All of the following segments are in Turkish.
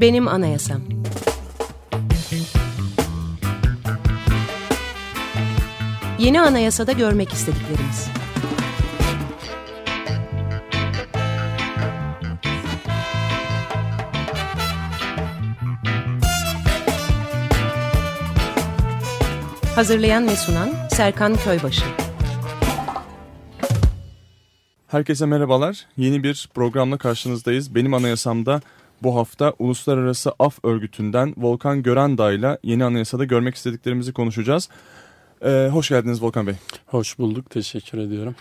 Benim Anayasam Yeni anayasada görmek istediklerimiz. Hazırlayan ve sunan Serkan Köybaşı. Herkese merhabalar. Yeni bir programla karşınızdayız. Benim anayasamda bu hafta Uluslararası Af Örgütü'nden Volkan Görendağ ile yeni anayasada görmek istediklerimizi konuşacağız. Ee, hoş geldiniz Volkan Bey. Hoş bulduk. Teşekkür ediyorum.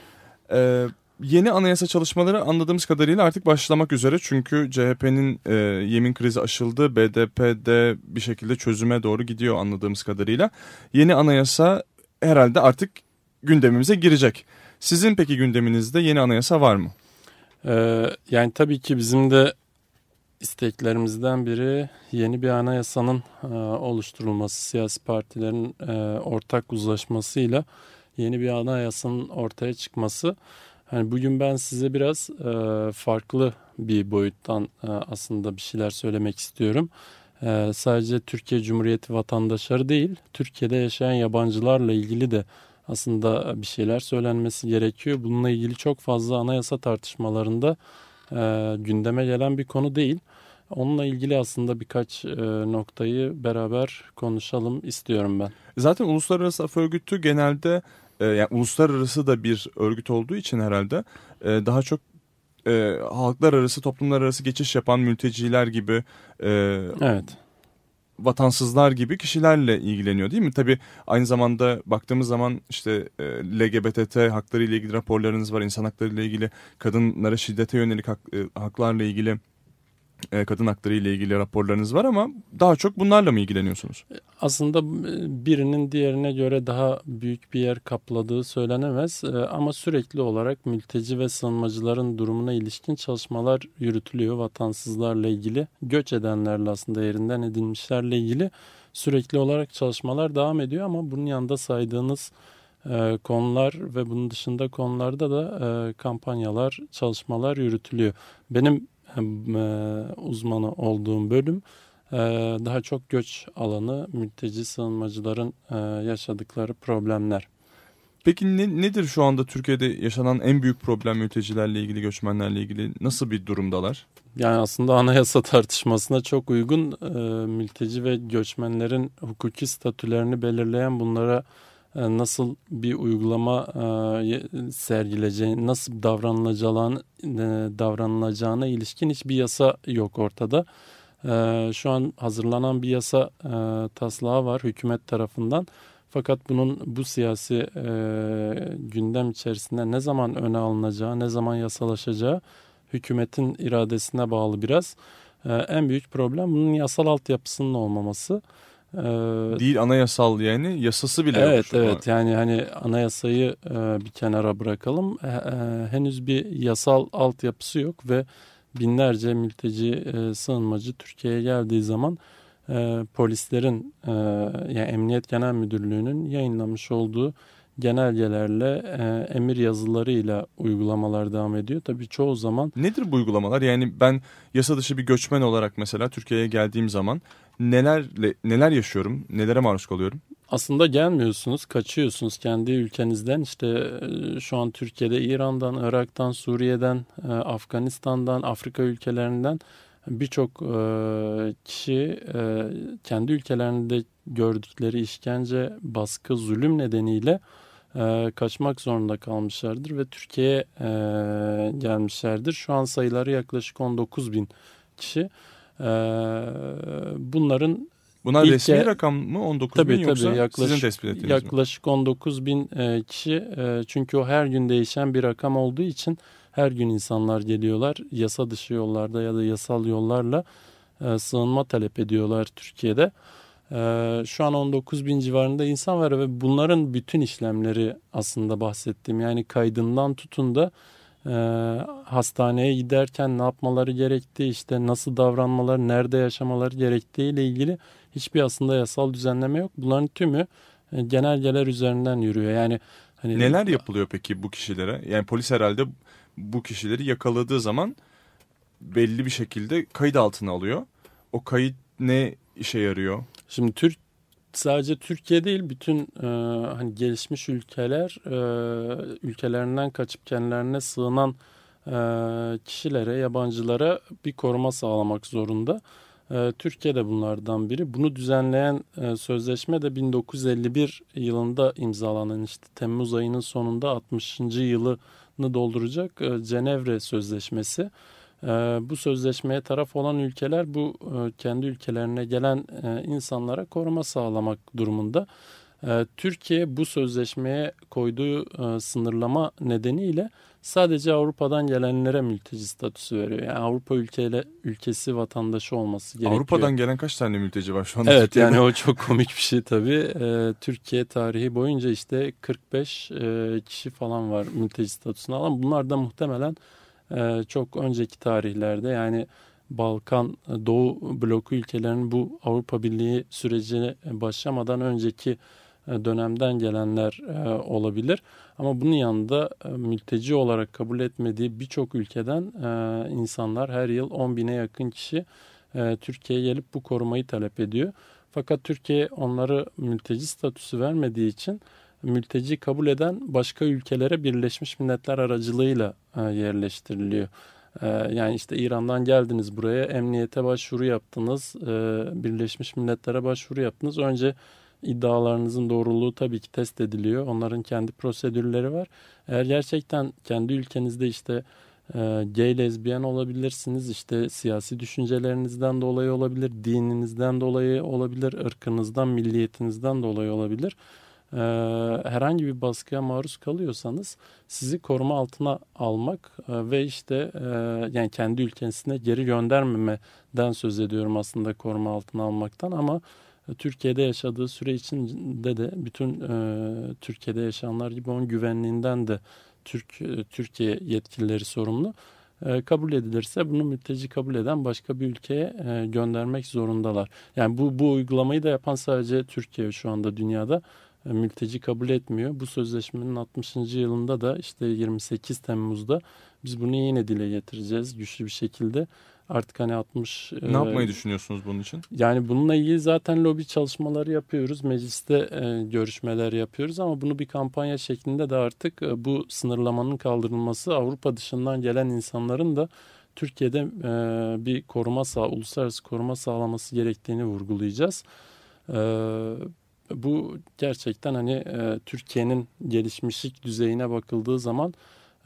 Ee, yeni anayasa çalışmaları anladığımız kadarıyla artık başlamak üzere. Çünkü CHP'nin e, yemin krizi aşıldı. BDP'de bir şekilde çözüme doğru gidiyor anladığımız kadarıyla. Yeni anayasa herhalde artık gündemimize girecek. Sizin peki gündeminizde yeni anayasa var mı? Ee, yani tabii ki bizim de isteklerimizden biri yeni bir anayasanın e, oluşturulması, siyasi partilerin e, ortak uzlaşmasıyla yeni bir anayasanın ortaya çıkması. Yani bugün ben size biraz e, farklı bir boyuttan e, aslında bir şeyler söylemek istiyorum. E, sadece Türkiye Cumhuriyeti vatandaşları değil, Türkiye'de yaşayan yabancılarla ilgili de aslında bir şeyler söylenmesi gerekiyor. Bununla ilgili çok fazla anayasa tartışmalarında e, gündeme gelen bir konu değil. Onunla ilgili aslında birkaç e, noktayı beraber konuşalım istiyorum ben. Zaten Uluslararası Af Örgütü genelde e, yani uluslararası da bir örgüt olduğu için herhalde e, daha çok e, halklar arası, toplumlar arası geçiş yapan mülteciler gibi e, evet. Vatansızlar gibi kişilerle ilgileniyor değil mi? Tabii aynı zamanda baktığımız zaman işte e, LGBT hakları ile ilgili raporlarınız var, insan hakları ile ilgili, kadınlara şiddete yönelik hak, e, haklarla ilgili e, kadın hakları ile ilgili raporlarınız var ama daha çok bunlarla mı ilgileniyorsunuz? Aslında e, birinin diğerine göre daha büyük bir yer kapladığı söylenemez e, ama sürekli olarak mülteci ve sığınmacıların durumuna ilişkin çalışmalar yürütülüyor vatansızlarla ilgili. Göç edenlerle aslında yerinden edilmişlerle ilgili sürekli olarak çalışmalar devam ediyor ama bunun yanında saydığınız konular ve bunun dışında konularda da kampanyalar, çalışmalar yürütülüyor. Benim e, uzmanı olduğum bölüm e, daha çok göç alanı, mülteci sığınmacıların e, yaşadıkları problemler. Peki ne, nedir şu anda Türkiye'de yaşanan en büyük problem mültecilerle ilgili, göçmenlerle ilgili? Nasıl bir durumdalar? Yani aslında anayasa tartışmasına çok uygun e, mülteci ve göçmenlerin hukuki statülerini belirleyen bunlara e, nasıl bir uygulama e, sergileceğini, nasıl davranılacağına, e, davranılacağına ilişkin hiçbir yasa yok ortada. Şu an hazırlanan bir yasa taslağı var hükümet tarafından. Fakat bunun bu siyasi gündem içerisinde ne zaman öne alınacağı, ne zaman yasalaşacağı hükümetin iradesine bağlı biraz. En büyük problem bunun yasal altyapısının olmaması. Ee, Değil anayasal yani yasası bile evet, yok. Evet evet yani hani anayasayı e, bir kenara bırakalım. E, e, henüz bir yasal altyapısı yok ve binlerce mülteci e, sığınmacı Türkiye'ye geldiği zaman e, polislerin e, yani Emniyet Genel Müdürlüğü'nün yayınlamış olduğu genelgelerle e, emir yazılarıyla uygulamalar devam ediyor. Tabii çoğu zaman... Nedir bu uygulamalar? Yani ben yasa dışı bir göçmen olarak mesela Türkiye'ye geldiğim zaman nelerle neler yaşıyorum, nelere maruz kalıyorum? Aslında gelmiyorsunuz, kaçıyorsunuz kendi ülkenizden. İşte e, şu an Türkiye'de İran'dan, Irak'tan, Suriye'den, e, Afganistan'dan, Afrika ülkelerinden birçok e, kişi kendi ülkelerinde gördükleri işkence, baskı, zulüm nedeniyle kaçmak zorunda kalmışlardır ve Türkiye'ye gelmişlerdir. Şu an sayıları yaklaşık 19 bin kişi. Ee, bunların Bunlar ilk resmi rakam mı 19 tabii, bin yoksa tabii, yaklaşık, sizin tespit ettiğiniz Yaklaşık mi? 19 bin e, kişi e, çünkü o her gün değişen bir rakam olduğu için her gün insanlar geliyorlar yasa dışı yollarda ya da yasal yollarla e, sığınma talep ediyorlar Türkiye'de. Şu an 19 bin civarında insan var ve bunların bütün işlemleri aslında bahsettiğim yani kaydından tutun da e, hastaneye giderken ne yapmaları gerektiği, işte nasıl davranmaları, nerede yaşamaları gerektiği ile ilgili hiçbir aslında yasal düzenleme yok. Bunların tümü e, genelgeler üzerinden yürüyor. Yani hani neler yapılıyor peki bu kişilere? Yani polis herhalde bu kişileri yakaladığı zaman belli bir şekilde kayıt altına alıyor. O o kayıt ne işe yarıyor? Şimdi Türk sadece Türkiye değil bütün e, hani gelişmiş ülkeler e, ülkelerinden kaçıp kendilerine sığınan e, kişilere, yabancılara bir koruma sağlamak zorunda. E, Türkiye de bunlardan biri. Bunu düzenleyen e, sözleşme de 1951 yılında imzalanan işte Temmuz ayının sonunda 60. yılını dolduracak e, Cenevre Sözleşmesi. E, bu sözleşmeye taraf olan ülkeler bu e, kendi ülkelerine gelen e, insanlara koruma sağlamak durumunda. E, Türkiye bu sözleşmeye koyduğu e, sınırlama nedeniyle sadece Avrupa'dan gelenlere mülteci statüsü veriyor. Yani Avrupa ülkeyle ülkesi vatandaşı olması gerekiyor. Avrupa'dan gelen kaç tane mülteci var şu anda? Evet Türkiye'de? yani o çok komik bir şey tabii. Ee, Türkiye tarihi boyunca işte 45 e, kişi falan var mülteci statüsünü alan. Bunlar da muhtemelen e, çok önceki tarihlerde yani Balkan Doğu bloku ülkelerinin bu Avrupa Birliği sürecine başlamadan önceki e, dönemden gelenler e, olabilir. Ama bunun yanında e, mülteci olarak kabul etmediği birçok ülkeden insanlar her yıl 10 bine yakın kişi Türkiye'ye gelip bu korumayı talep ediyor. Fakat Türkiye onları mülteci statüsü vermediği için mülteci kabul eden başka ülkelere Birleşmiş Milletler aracılığıyla yerleştiriliyor. Yani işte İran'dan geldiniz buraya, emniyete başvuru yaptınız, Birleşmiş Milletler'e başvuru yaptınız. Önce iddialarınızın doğruluğu tabii ki test ediliyor. Onların kendi prosedürleri var. Eğer gerçekten kendi ülkenizde işte e, gay lezbiyen olabilirsiniz. işte siyasi düşüncelerinizden dolayı olabilir, dininizden dolayı olabilir, ırkınızdan, milliyetinizden dolayı olabilir. E, herhangi bir baskıya maruz kalıyorsanız sizi koruma altına almak e, ve işte e, yani kendi ülkesine geri göndermemeden söz ediyorum aslında koruma altına almaktan ama Türkiye'de yaşadığı süre içinde de bütün e, Türkiye'de yaşayanlar gibi onun güvenliğinden de Türk e, Türkiye yetkilileri sorumlu. E, kabul edilirse bunu mülteci kabul eden başka bir ülkeye e, göndermek zorundalar. Yani bu bu uygulamayı da yapan sadece Türkiye şu anda dünyada e, mülteci kabul etmiyor. Bu sözleşmenin 60. yılında da işte 28 Temmuz'da biz bunu yine dile getireceğiz güçlü bir şekilde artık hani 60... Ne e, yapmayı düşünüyorsunuz bunun için? Yani bununla ilgili zaten lobi çalışmaları yapıyoruz. Mecliste e, görüşmeler yapıyoruz ama bunu bir kampanya şeklinde de artık e, bu sınırlamanın kaldırılması Avrupa dışından gelen insanların da Türkiye'de e, bir koruma sağ, uluslararası koruma sağlaması gerektiğini vurgulayacağız. E, bu gerçekten hani e, Türkiye'nin gelişmişlik düzeyine bakıldığı zaman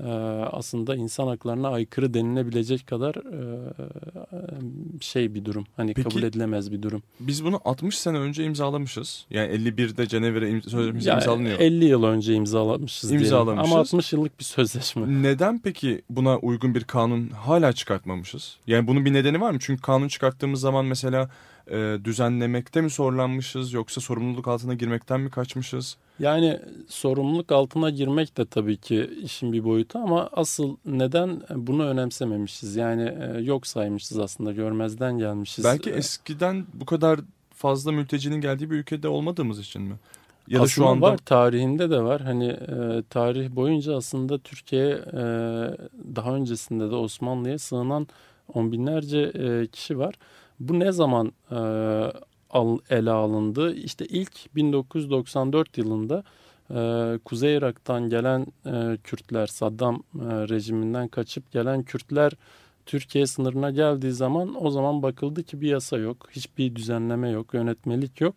ee, aslında insan haklarına aykırı denilebilecek kadar e, şey bir durum. Hani Peki, kabul edilemez bir durum. Biz bunu 60 sene önce imzalamışız. Yani 51'de Cenevre sözleşmesi yani imzalanıyor. 50 yıl önce imzalamışız imzalamışız. Ama 60 yıllık bir sözleşme. Neden peki buna uygun bir kanun hala çıkartmamışız? Yani bunun bir nedeni var mı? Çünkü kanun çıkarttığımız zaman mesela e, düzenlemekte mi zorlanmışız yoksa sorumluluk altına girmekten mi kaçmışız? Yani sorumluluk altına girmek de tabii ki işin bir boyutu ama asıl neden bunu önemsememişiz? Yani e, yok saymışız aslında görmezden gelmişiz. Belki e, eskiden bu kadar fazla mültecinin geldiği bir ülkede olmadığımız için mi? Ya da aslında şu anda var tarihinde de var. Hani e, tarih boyunca aslında Türkiye e, daha öncesinde de Osmanlı'ya sığınan on binlerce e, kişi var. Bu ne zaman e, al, ele alındı? İşte ilk 1994 yılında e, Kuzey Irak'tan gelen e, Kürtler, Saddam e, rejiminden kaçıp gelen Kürtler Türkiye sınırına geldiği zaman o zaman bakıldı ki bir yasa yok, hiçbir düzenleme yok, yönetmelik yok.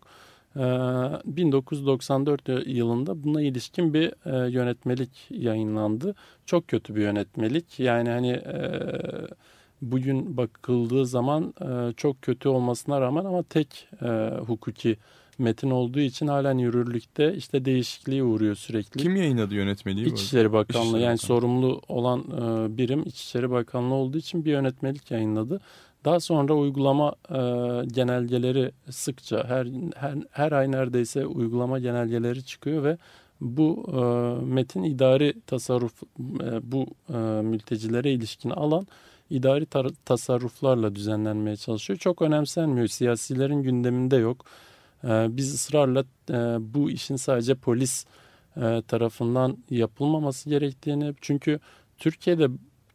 1994 e, yılında buna ilişkin bir e, yönetmelik yayınlandı. Çok kötü bir yönetmelik. Yani hani e, bugün bakıldığı zaman e, çok kötü olmasına rağmen ama tek e, hukuki metin olduğu için halen yürürlükte işte değişikliğe uğruyor sürekli. Kim yayınladı yönetmeliği? İçişleri Bakanlığı İçişleri yani Bakanlığı. sorumlu olan e, birim İçişleri Bakanlığı olduğu için bir yönetmelik yayınladı. Daha sonra uygulama e, genelgeleri sıkça her, her her ay neredeyse uygulama genelgeleri çıkıyor ve bu e, metin idari tasarruf e, bu e, mültecilere ilişkin alan idari tasarruflarla düzenlenmeye çalışıyor. Çok önemsenmiyor. Siyasilerin gündeminde yok. Ee, biz ısrarla e, bu işin sadece polis e, tarafından yapılmaması gerektiğini çünkü Türkiye'de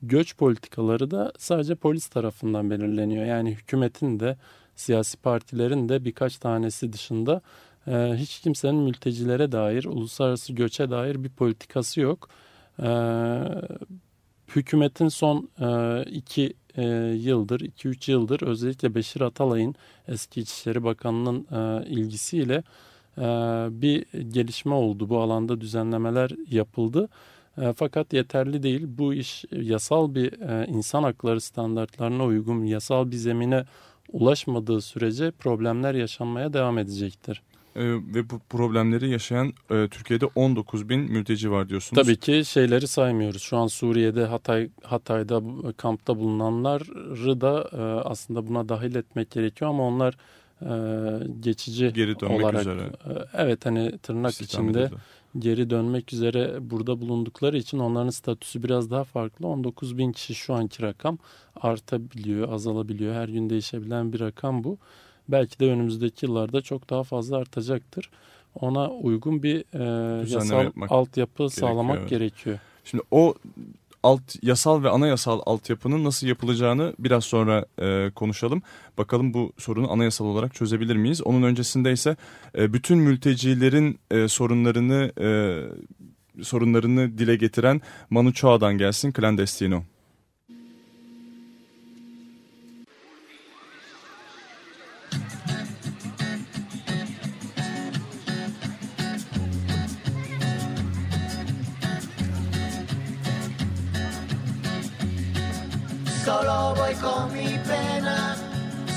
göç politikaları da sadece polis tarafından belirleniyor. Yani hükümetin de siyasi partilerin de birkaç tanesi dışında e, hiç kimsenin mültecilere dair, uluslararası göçe dair bir politikası yok. Hükümetin son e, iki e, yıldır, iki üç yıldır özellikle Beşir Atalay'ın eski İçişleri Bakanı'nın e, ilgisiyle e, bir gelişme oldu. Bu alanda düzenlemeler yapıldı. E, fakat yeterli değil. Bu iş yasal bir e, insan hakları standartlarına uygun, yasal bir zemine ulaşmadığı sürece problemler yaşanmaya devam edecektir. Ee, ve bu problemleri yaşayan e, Türkiye'de 19 bin mülteci var diyorsunuz. Tabii ki şeyleri saymıyoruz. Şu an Suriye'de Hatay Hatay'da kampta bulunanları da e, aslında buna dahil etmek gerekiyor ama onlar e, geçici geri dönmek olarak üzere. E, evet hani tırnak İstihdam içinde edildi. geri dönmek üzere burada bulundukları için onların statüsü biraz daha farklı. 19 bin kişi şu anki rakam artabiliyor, azalabiliyor. Her gün değişebilen bir rakam bu. Belki de önümüzdeki yıllarda çok daha fazla artacaktır. Ona uygun bir e, yasal altyapı sağlamak evet. gerekiyor. Şimdi o alt yasal ve anayasal altyapının nasıl yapılacağını biraz sonra e, konuşalım. Bakalım bu sorunu anayasal olarak çözebilir miyiz? Onun öncesinde ise e, bütün mültecilerin e, sorunlarını e, sorunlarını dile getiren Manu Chao'dan gelsin Clandestino. Solo voy con mi pena,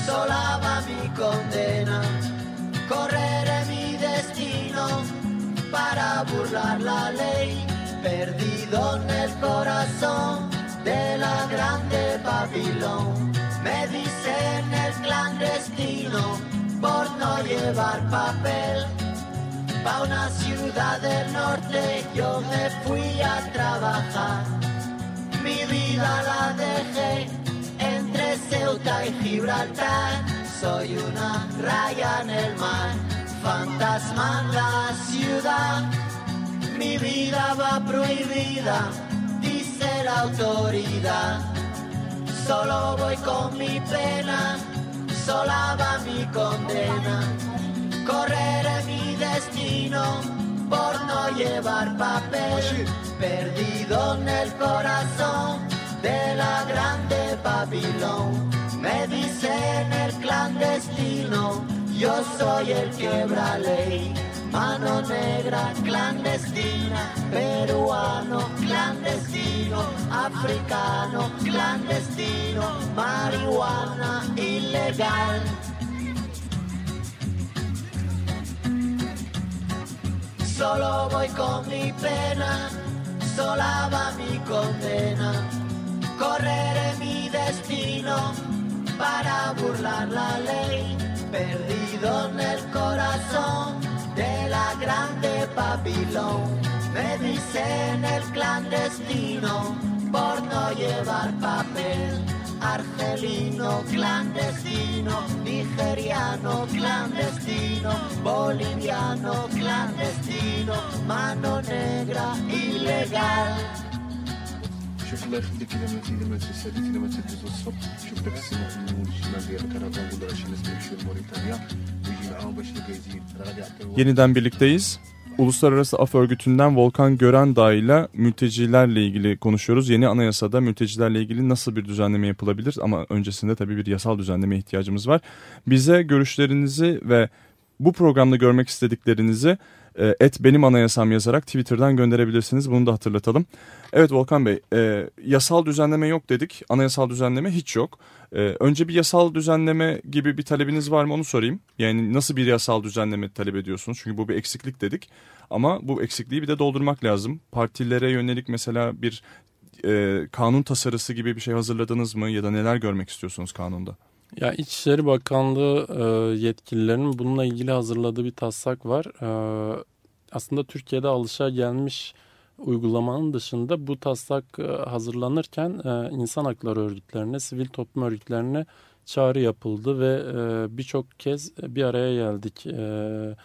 sola va mi condena. Correré mi destino para burlar la ley, perdido en el corazón de la grande Babilón. Me dicen el clandestino por no llevar papel. Pa' una ciudad del norte yo me fui a trabajar. Mi vida la dejé entre Ceuta y Gibraltar. Soy una raya en el mar, fantasma en la ciudad. Mi vida va prohibida, dice la autoridad. Solo voy con mi pena, sola va mi condena. Correré mi destino por no llevar papel, perdido en el corazón de la grande Babilón. Me dicen el clandestino, yo soy el quebra ley. Mano negra clandestina, peruano clandestino, africano clandestino, marihuana ilegal. Solo voy con mi pena, sola va mi condena. Correré mi destino para burlar la ley, perdido en el corazón de la grande Babilón. Me dicen el clandestino por no llevar papel. Argelino clandestino, nigeriano clandestino, boliviano clandestino, mano negra ilegal. Şoförler şimdi kilometre kilometre sedi kilometre düz Yeniden birlikteyiz. Uluslararası Af Örgütü'nden Volkan Görendağ ile mültecilerle ilgili konuşuyoruz. Yeni anayasada mültecilerle ilgili nasıl bir düzenleme yapılabilir ama öncesinde tabii bir yasal düzenleme ihtiyacımız var. Bize görüşlerinizi ve bu programda görmek istediklerinizi et benim anayasam yazarak Twitter'dan gönderebilirsiniz. Bunu da hatırlatalım. Evet Volkan Bey, e, yasal düzenleme yok dedik. Anayasal düzenleme hiç yok. E, önce bir yasal düzenleme gibi bir talebiniz var mı onu sorayım. Yani nasıl bir yasal düzenleme talep ediyorsunuz? Çünkü bu bir eksiklik dedik. Ama bu eksikliği bir de doldurmak lazım. Partilere yönelik mesela bir e, kanun tasarısı gibi bir şey hazırladınız mı? Ya da neler görmek istiyorsunuz kanunda? Ya İçişleri Bakanlığı e, yetkililerinin bununla ilgili hazırladığı bir taslak var. E, aslında Türkiye'de alışa gelmiş uygulamanın dışında bu taslak e, hazırlanırken e, insan hakları örgütlerine, sivil toplum örgütlerine çağrı yapıldı ve e, birçok kez bir araya geldik e,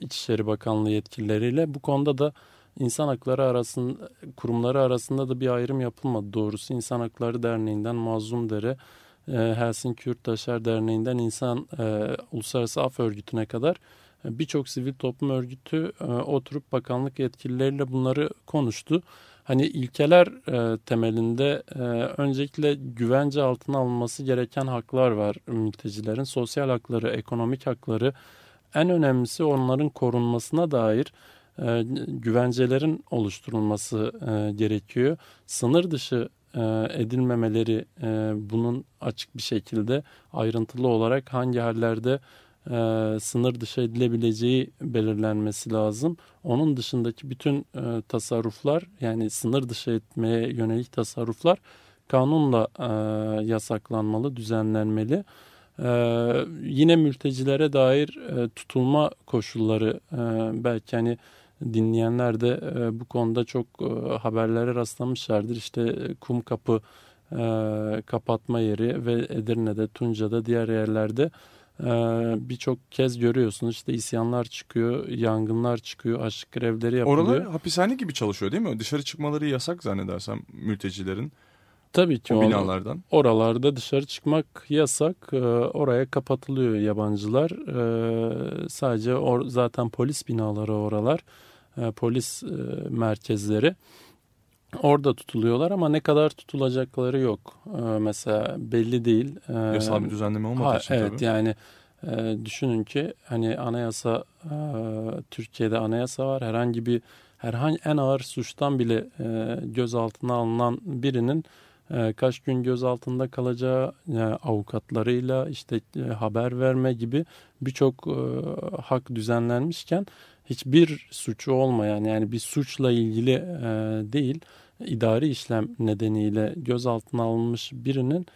İçişleri Bakanlığı yetkilileriyle. Bu konuda da insan hakları arasında kurumları arasında da bir ayrım yapılmadı doğrusu. İnsan Hakları Derneği'nden Mazlum Dere Helsinki Yurttaşlar Derneği'nden insan e, Uluslararası Af Örgütü'ne kadar e, birçok sivil toplum örgütü e, oturup bakanlık yetkilileriyle bunları konuştu. Hani ilkeler temelinde öncelikle güvence altına alınması gereken haklar var mültecilerin. Sosyal hakları, ekonomik hakları. En önemlisi onların korunmasına dair güvencelerin oluşturulması gerekiyor. Sınır dışı edilmemeleri e, bunun açık bir şekilde ayrıntılı olarak hangi hallerde e, sınır dışı edilebileceği belirlenmesi lazım. Onun dışındaki bütün e, tasarruflar yani sınır dışı etmeye yönelik tasarruflar kanunla e, yasaklanmalı, düzenlenmeli. E, yine mültecilere dair e, tutulma koşulları e, belki hani dinleyenler de e, bu konuda çok e, haberlere rastlamışlardır. İşte kum kapı e, kapatma yeri ve Edirne'de, Tunca'da, diğer yerlerde e, birçok kez görüyorsunuz. İşte isyanlar çıkıyor, yangınlar çıkıyor, açlık grevleri yapılıyor. Oralar hapishane gibi çalışıyor değil mi? Dışarı çıkmaları yasak zannedersem mültecilerin. Tabii ki o binalardan. oralarda dışarı çıkmak yasak. E, oraya kapatılıyor yabancılar. E, sadece or- zaten polis binaları oralar. E, polis e, merkezleri. Orada tutuluyorlar ama ne kadar tutulacakları yok. E, mesela belli değil. E, Yasal bir düzenleme olmadığı Ha, için evet tabii. yani e, düşünün ki hani anayasa e, Türkiye'de anayasa var. Herhangi bir herhangi en ağır suçtan bile e, gözaltına alınan birinin e, kaç gün gözaltında kalacağı e, avukatlarıyla işte e, haber verme gibi birçok e, hak düzenlenmişken hiçbir suçu olmayan yani bir suçla ilgili e, değil idari işlem nedeniyle gözaltına alınmış birinin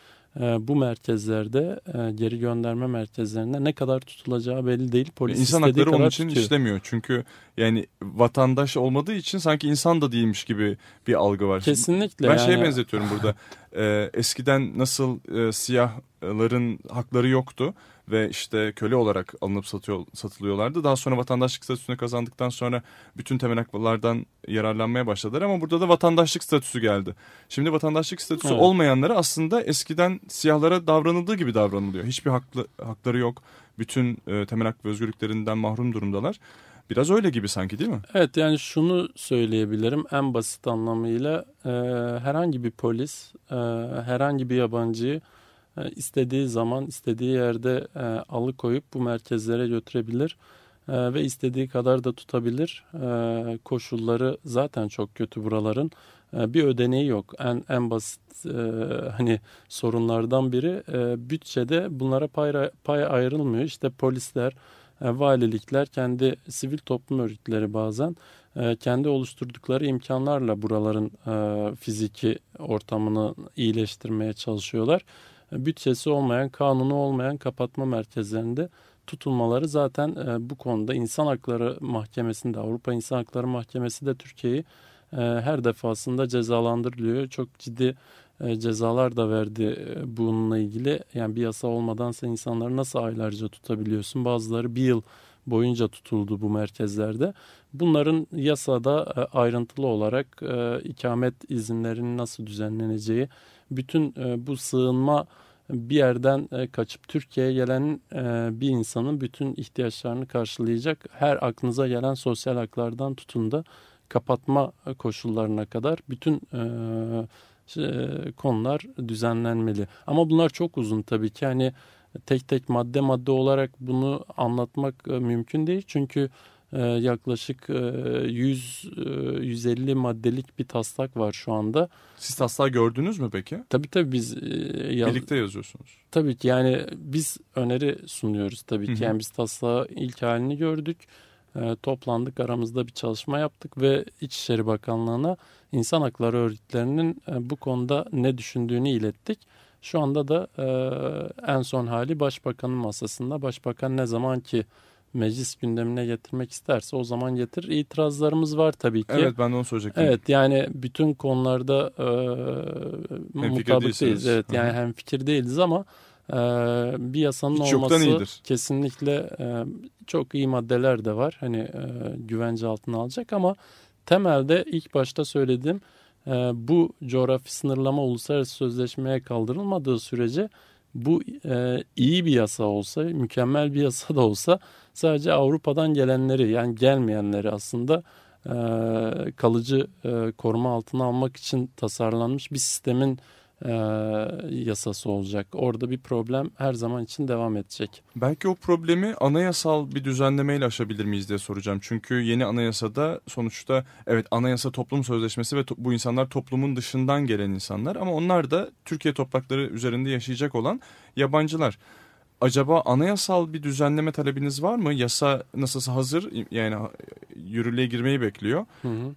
e, bu merkezlerde e, geri gönderme merkezlerinde ne kadar tutulacağı belli değil. Polis İnsan hakları onun için tutuyor. işlemiyor. Çünkü yani vatandaş olmadığı için sanki insan da değilmiş gibi bir algı var. Kesinlikle. Ben yani, şeye benzetiyorum burada. Ee, eskiden nasıl e, siyahların hakları yoktu ve işte köle olarak alınıp satıyor, satılıyorlardı. Daha sonra vatandaşlık statüsünü kazandıktan sonra bütün temel haklardan yararlanmaya başladılar ama burada da vatandaşlık statüsü geldi. Şimdi vatandaşlık statüsü Evet. olmayanlara aslında eskiden siyahlara davranıldığı gibi davranılıyor. Hiçbir haklı, hakları yok. Bütün e, temel hak ve özgürlüklerinden mahrum durumdalar. Biraz öyle gibi sanki değil mi? Evet yani şunu söyleyebilirim en basit anlamıyla e, herhangi bir polis e, herhangi bir yabancıyı istediği zaman istediği yerde e, alıkoyup bu merkezlere götürebilir e, ve istediği kadar da tutabilir. E, koşulları zaten çok kötü buraların. E, bir ödeneği yok. En en basit e, hani sorunlardan biri e, bütçede bunlara pay, pay ayrılmıyor. İşte polisler e, valilikler kendi sivil toplum örgütleri bazen e, kendi oluşturdukları imkanlarla buraların e, fiziki ortamını iyileştirmeye çalışıyorlar. Bütçesi olmayan, kanunu olmayan kapatma merkezlerinde tutulmaları zaten e, bu konuda İnsan Hakları Mahkemesi'nde, Avrupa İnsan Hakları Mahkemesi de Türkiye'yi e, her defasında cezalandırılıyor. Çok ciddi e, cezalar da verdi e, bununla ilgili. Yani bir yasa olmadan sen insanları nasıl aylarca tutabiliyorsun? Bazıları bir yıl boyunca tutuldu bu merkezlerde. Bunların yasada e, ayrıntılı olarak e, ikamet izinlerinin nasıl düzenleneceği, bütün e, bu sığınma bir yerden e, kaçıp Türkiye'ye gelen e, bir insanın bütün ihtiyaçlarını karşılayacak her aklınıza gelen sosyal haklardan tutun da kapatma koşullarına kadar bütün e, konular düzenlenmeli. Ama bunlar çok uzun tabii ki. Hani tek tek madde madde olarak bunu anlatmak e, mümkün değil. Çünkü e, yaklaşık e, 100 e, 150 maddelik bir taslak var şu anda. Siz taslağı gördünüz mü peki? Tabii tabii biz e, yaz- Birlikte yazıyorsunuz. Tabii ki yani biz öneri sunuyoruz tabii ki. hı. Yani biz taslağı ilk halini gördük. E, toplandık aramızda bir çalışma yaptık ve İçişleri Bakanlığı'na insan hakları örgütlerinin e, bu konuda ne düşündüğünü ilettik. Şu anda da e, en son hali Başbakanın masasında. Başbakan ne zaman ki meclis gündemine getirmek isterse o zaman getirir. İtirazlarımız var tabii ki. Evet ben de onu soracaktım. Evet yani bütün konularda e, mutabık değilsiniz. değiliz. Evet yani hem fikir değiliz ama e, bir yasanın Hiç olması kesinlikle e, çok iyi maddeler de var. Hani e, güvence altına alacak ama temelde ilk başta söylediğim e, bu coğrafi sınırlama uluslararası sözleşmeye kaldırılmadığı sürece bu e, iyi bir yasa olsa, mükemmel bir yasa da olsa sadece Avrupa'dan gelenleri yani gelmeyenleri aslında e, kalıcı e, koruma altına almak için tasarlanmış bir sistemin e, yasası olacak. Orada bir problem her zaman için devam edecek. Belki o problemi anayasal bir düzenlemeyle aşabilir miyiz diye soracağım. Çünkü yeni anayasada sonuçta evet anayasa toplum sözleşmesi ve to- bu insanlar toplumun dışından gelen insanlar ama onlar da Türkiye toprakları üzerinde yaşayacak olan yabancılar. Acaba anayasal bir düzenleme talebiniz var mı? Yasa nasılsa hazır yani yürürlüğe girmeyi bekliyor. Hı hı.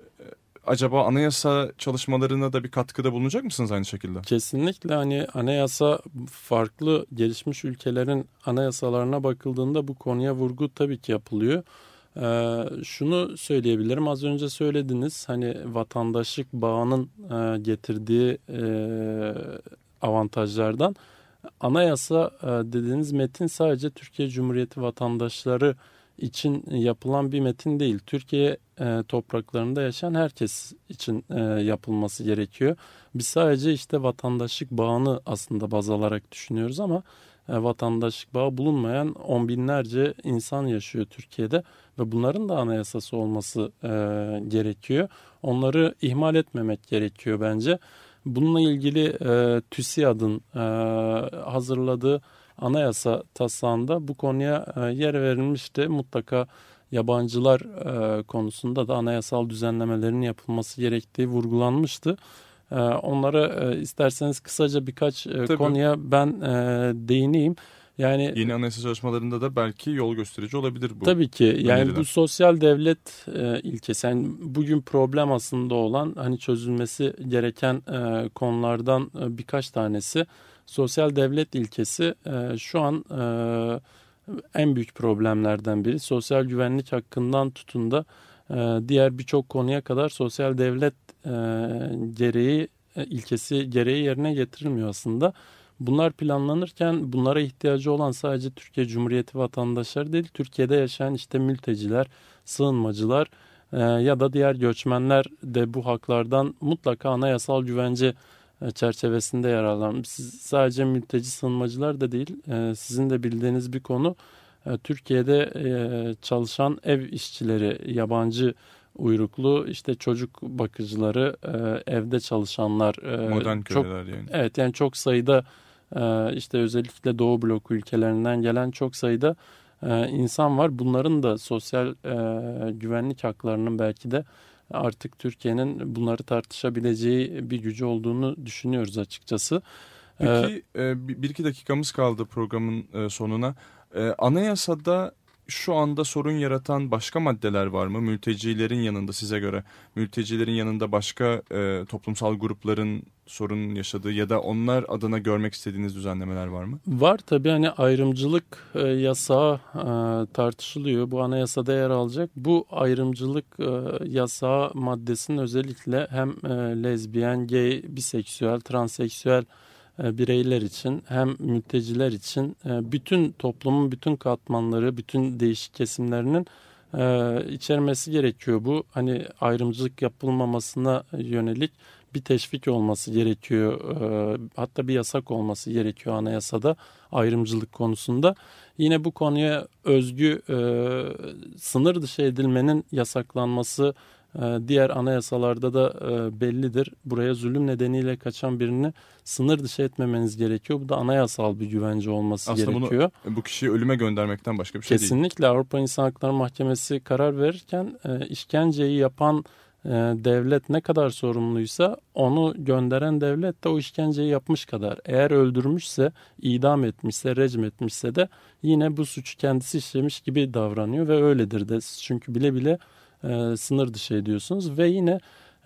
Acaba anayasa çalışmalarına da bir katkıda bulunacak mısınız aynı şekilde? Kesinlikle hani anayasa farklı gelişmiş ülkelerin anayasalarına bakıldığında bu konuya vurgu tabii ki yapılıyor. Ee, şunu söyleyebilirim az önce söylediniz hani vatandaşlık bağının e, getirdiği e, avantajlardan anayasa e, dediğiniz metin sadece Türkiye Cumhuriyeti vatandaşları için yapılan bir metin değil. Türkiye e, topraklarında yaşayan herkes için e, yapılması gerekiyor. Biz sadece işte vatandaşlık bağını aslında baz alarak düşünüyoruz ama vatandaşlık bağı bulunmayan on binlerce insan yaşıyor Türkiye'de ve bunların da anayasası olması gerekiyor. Onları ihmal etmemek gerekiyor bence. Bununla ilgili e, TÜSİAD'ın e, hazırladığı anayasa taslağında bu konuya e, yer verilmişti. Mutlaka yabancılar e, konusunda da anayasal düzenlemelerin yapılması gerektiği vurgulanmıştı. E, onlara e, isterseniz kısaca birkaç e, Tabii. konuya ben e, değineyim. Yani Yeni anayasa çalışmalarında da belki yol gösterici olabilir bu. Tabii ki yani öneriler. bu sosyal devlet e, ilkesi yani bugün problem aslında olan hani çözülmesi gereken e, konulardan e, birkaç tanesi sosyal devlet ilkesi e, şu an e, en büyük problemlerden biri sosyal güvenlik hakkından tutun da e, diğer birçok konuya kadar sosyal devlet e, gereği e, ilkesi gereği yerine getirilmiyor aslında. Bunlar planlanırken bunlara ihtiyacı olan sadece Türkiye Cumhuriyeti vatandaşları değil, Türkiye'de yaşayan işte mülteciler, sığınmacılar e, ya da diğer göçmenler de bu haklardan mutlaka anayasal güvence e, çerçevesinde yararlanmış. Siz, sadece mülteci sığınmacılar da değil, e, sizin de bildiğiniz bir konu. E, Türkiye'de e, çalışan ev işçileri, yabancı uyruklu işte çocuk bakıcıları, e, evde çalışanlar e, Modern çok yani. Evet yani çok sayıda işte özellikle Doğu bloku ülkelerinden gelen çok sayıda e, insan var. Bunların da sosyal e, güvenlik haklarının belki de artık Türkiye'nin bunları tartışabileceği bir gücü olduğunu düşünüyoruz açıkçası. E, Peki e, bir iki dakikamız kaldı programın sonuna. Anayasada şu anda sorun yaratan başka maddeler var mı? Mültecilerin yanında size göre mültecilerin yanında başka e, toplumsal grupların sorun yaşadığı ya da onlar adına görmek istediğiniz düzenlemeler var mı? Var tabii hani ayrımcılık e, yasağı e, tartışılıyor. Bu anayasada yer alacak. Bu ayrımcılık e, yasağı maddesinin özellikle hem e, lezbiyen, gay, biseksüel, transseksüel bireyler için hem mülteciler için e, bütün toplumun bütün katmanları, bütün değişik kesimlerinin e, içermesi gerekiyor. Bu hani ayrımcılık yapılmamasına yönelik bir teşvik olması gerekiyor. E, hatta bir yasak olması gerekiyor anayasada ayrımcılık konusunda. Yine bu konuya özgü e, sınır dışı edilmenin yasaklanması e, diğer anayasalarda da e, bellidir. Buraya zulüm nedeniyle kaçan birini sınır dışı etmemeniz gerekiyor. Bu da anayasal bir güvence olması Aslında bunu gerekiyor. Bu kişiyi ölüme göndermekten başka bir şey değil. Kesinlikle Avrupa İnsan Hakları Mahkemesi karar verirken e, işkenceyi yapan e, devlet ne kadar sorumluysa onu gönderen devlet de o işkenceyi yapmış kadar. Eğer öldürmüşse, idam etmişse, recm etmişse de yine bu suçu kendisi işlemiş gibi davranıyor ve öyledir de. Çünkü bile bile e, sınır dışı ediyorsunuz ve yine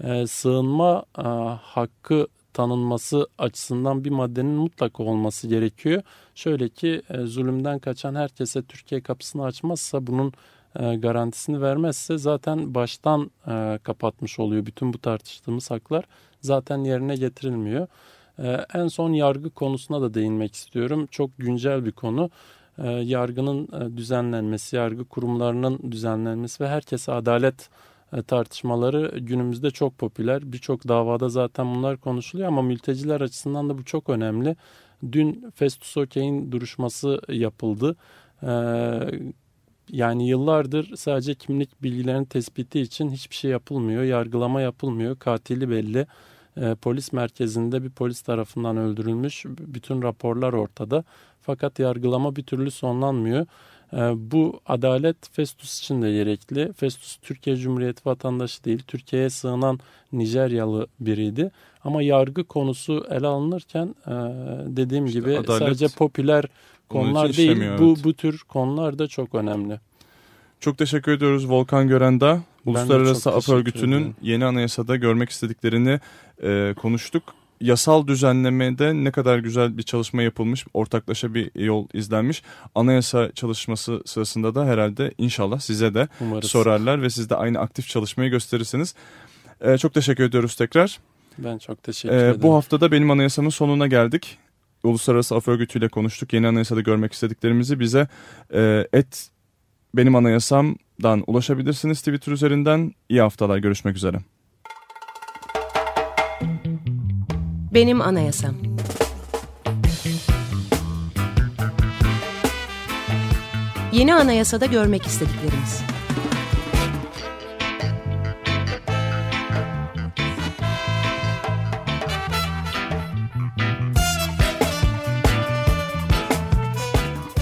e, sığınma e, hakkı tanınması açısından bir maddenin mutlaka olması gerekiyor. Şöyle ki e, zulümden kaçan herkese Türkiye kapısını açmazsa bunun e, garantisini vermezse zaten baştan e, kapatmış oluyor. Bütün bu tartıştığımız haklar zaten yerine getirilmiyor. E, en son yargı konusuna da değinmek istiyorum. Çok güncel bir konu. E, yargının e, düzenlenmesi, yargı kurumlarının düzenlenmesi ve herkese adalet e, tartışmaları günümüzde çok popüler. Birçok davada zaten bunlar konuşuluyor ama mülteciler açısından da bu çok önemli. Dün Festus Okey'in duruşması yapıldı. Yani yıllardır sadece kimlik bilgilerinin tespiti için hiçbir şey yapılmıyor. Yargılama yapılmıyor. Katili belli. E, polis merkezinde bir polis tarafından öldürülmüş. Bütün raporlar ortada. Fakat yargılama bir türlü sonlanmıyor. E, bu adalet Festus için de gerekli. Festus Türkiye Cumhuriyeti vatandaşı değil. Türkiye'ye sığınan Nijeryalı biriydi. Ama yargı konusu ele alınırken e, dediğim işte gibi adalet... sadece popüler konular değil. Bu, bu tür konular da çok önemli. Çok teşekkür ediyoruz Volkan Gören'da. Uluslararası Af Örgütü'nün yeni anayasada görmek istediklerini e, konuştuk. Yasal düzenlemede ne kadar güzel bir çalışma yapılmış, ortaklaşa bir yol izlenmiş. Anayasa çalışması sırasında da herhalde inşallah size de Umarız. sorarlar ve siz de aynı aktif çalışmayı gösterirsiniz. E, çok teşekkür ediyoruz tekrar. Ben çok teşekkür e, ederim. Bu haftada benim anayasamın sonuna geldik. Uluslararası Af Örgütü ile konuştuk. Yeni anayasada görmek istediklerimizi bize e, et benim anayasamdan ulaşabilirsiniz Twitter üzerinden. İyi haftalar görüşmek üzere. Benim anayasam. Yeni anayasada görmek istediklerimiz.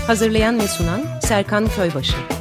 Hazırlayan ve sunan Serkan Köybaşı.